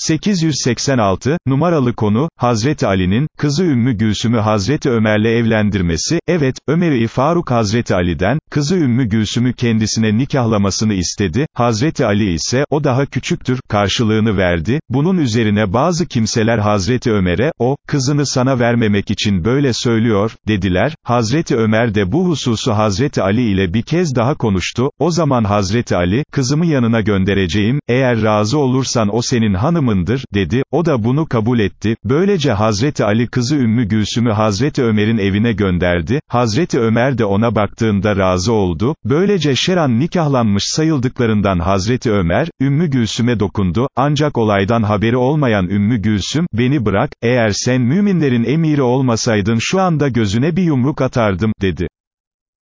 886, numaralı konu, Hazreti Ali'nin, kızı Ümmü Gülsüm'ü Hazreti Ömer'le evlendirmesi, evet, Ömer-i Faruk Hazreti Ali'den, kızı Ümmü Gülsüm'ü kendisine nikahlamasını istedi, Hazreti Ali ise, o daha küçüktür, karşılığını verdi, bunun üzerine bazı kimseler Hazreti Ömer'e, o, kızını sana vermemek için böyle söylüyor, dediler, Hazreti Ömer de bu hususu Hazreti Ali ile bir kez daha konuştu, o zaman Hazreti Ali, kızımı yanına göndereceğim, eğer razı olursan o senin hanımındır, dedi, o da bunu kabul etti, böylece Hazreti Ali kızı Ümmü Gülsüm'ü Hazreti Ömer'in evine gönderdi, Hazreti Ömer de ona baktığında razı oldu, böylece şeran nikahlanmış sayıldıklarından Hazreti Ömer, Ümmü Gülsüm'e dokundu, ancak olaydan haberi olmayan Ümmü Gülsüm, beni bırak, eğer sen müminlerin emiri olmasaydın şu anda gözüne bir yumruk atardım, dedi.